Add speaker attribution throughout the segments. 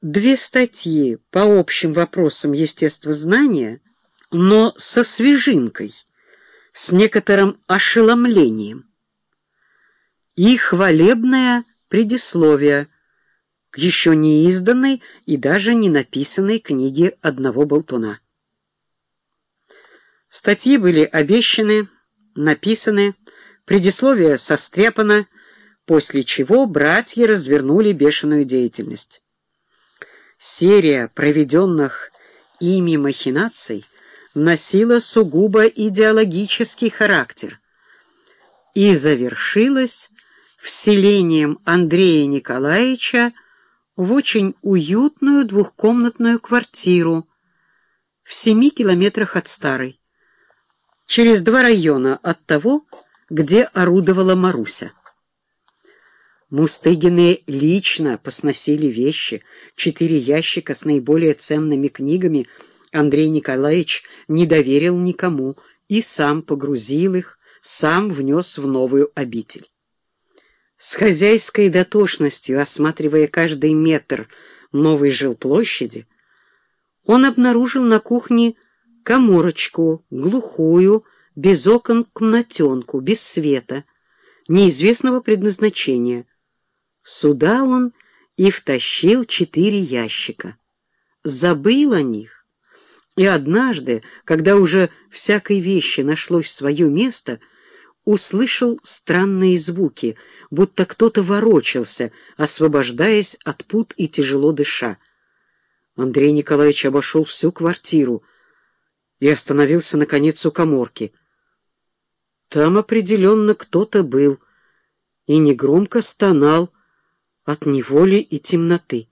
Speaker 1: две статьи по общим вопросам естествознания, но со свежинкой, с некоторым ошеломлением. И хвалебное предисловие к еще не изданной и даже не написанной книге одного болтуна. Статьи были обещаны, написаны, предисловие состряпано, после чего братья развернули бешеную деятельность. Серия проведенных ими махинаций носила сугубо идеологический характер и завершилась вселением Андрея Николаевича в очень уютную двухкомнатную квартиру в семи километрах от Старой, через два района от того, где орудовала Маруся. Мустыгины лично посносили вещи. Четыре ящика с наиболее ценными книгами Андрей Николаевич не доверил никому и сам погрузил их, сам внес в новую обитель. С хозяйской дотошностью, осматривая каждый метр новой жилплощади, он обнаружил на кухне коморочку, глухую, без окон комнатенку, без света, неизвестного предназначения — Сюда он и втащил четыре ящика. Забыл о них. И однажды, когда уже всякой вещи нашлось свое место, услышал странные звуки, будто кто-то ворочался, освобождаясь от пут и тяжело дыша. Андрей Николаевич обошел всю квартиру и остановился, наконец, у коморки. Там определенно кто-то был и негромко стонал, от неволи и темноты.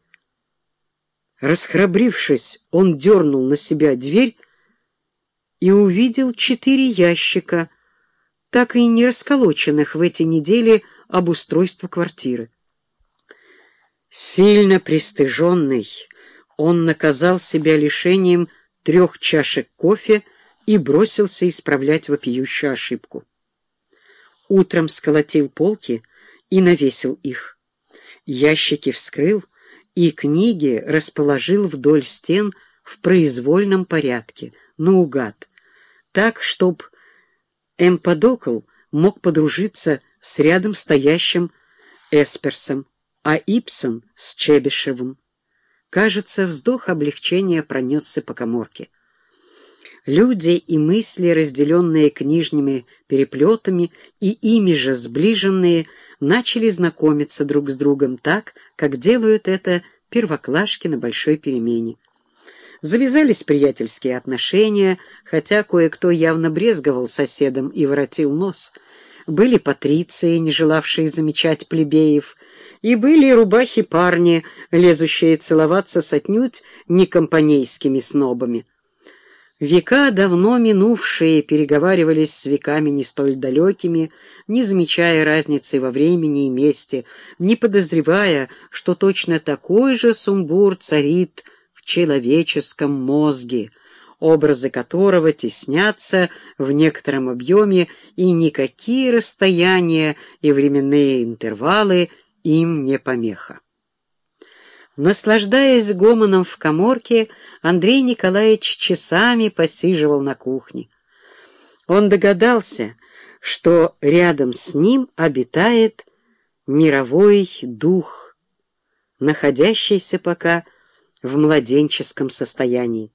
Speaker 1: Расхрабрившись, он дернул на себя дверь и увидел четыре ящика, так и не расколоченных в эти недели обустройства квартиры. Сильно пристыженный, он наказал себя лишением трех чашек кофе и бросился исправлять вопиющую ошибку. Утром сколотил полки и навесил их. Ящики вскрыл и книги расположил вдоль стен в произвольном порядке, наугад, так, чтоб Эмподокл мог подружиться с рядом стоящим Эсперсом, а Ипсон — с Чебишевым. Кажется, вздох облегчения пронесся по коморке. Люди и мысли, разделенные книжными переплетами и ими же сближенные, начали знакомиться друг с другом так, как делают это первоклашки на большой перемене. Завязались приятельские отношения, хотя кое-кто явно брезговал соседом и воротил нос. Были патриции, не желавшие замечать плебеев, и были рубахи-парни, лезущие целоваться с отнюдь не компанейскими снобами. Века, давно минувшие, переговаривались с веками не столь далекими, не замечая разницы во времени и месте, не подозревая, что точно такой же сумбур царит в человеческом мозге, образы которого теснятся в некотором объеме, и никакие расстояния и временные интервалы им не помеха. Наслаждаясь гомоном в коморке, Андрей Николаевич часами посиживал на кухне. Он догадался, что рядом с ним обитает мировой дух, находящийся пока в младенческом состоянии.